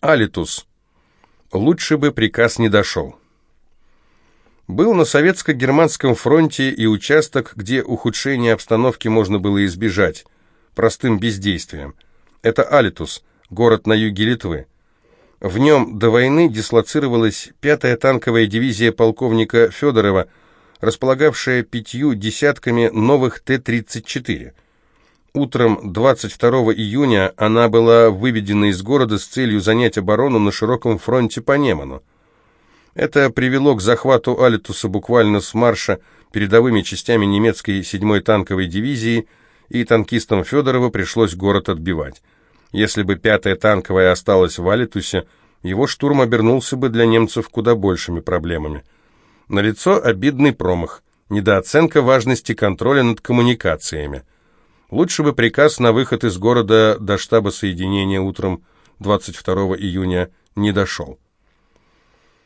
Алитус. Лучше бы приказ не дошел. Был на советско-германском фронте и участок, где ухудшение обстановки можно было избежать, простым бездействием. Это Алитус, город на юге Литвы. В нем до войны дислоцировалась пятая танковая дивизия полковника Федорова, располагавшая пятью десятками новых Т-34. Утром 22 июня она была выведена из города с целью занять оборону на широком фронте по Неману. Это привело к захвату Алитуса буквально с марша передовыми частями немецкой 7-й танковой дивизии, и танкистам Федорова пришлось город отбивать. Если бы 5-я танковая осталась в Алитусе, его штурм обернулся бы для немцев куда большими проблемами. Налицо обидный промах, недооценка важности контроля над коммуникациями. Лучше бы приказ на выход из города до штаба соединения утром 22 июня не дошел.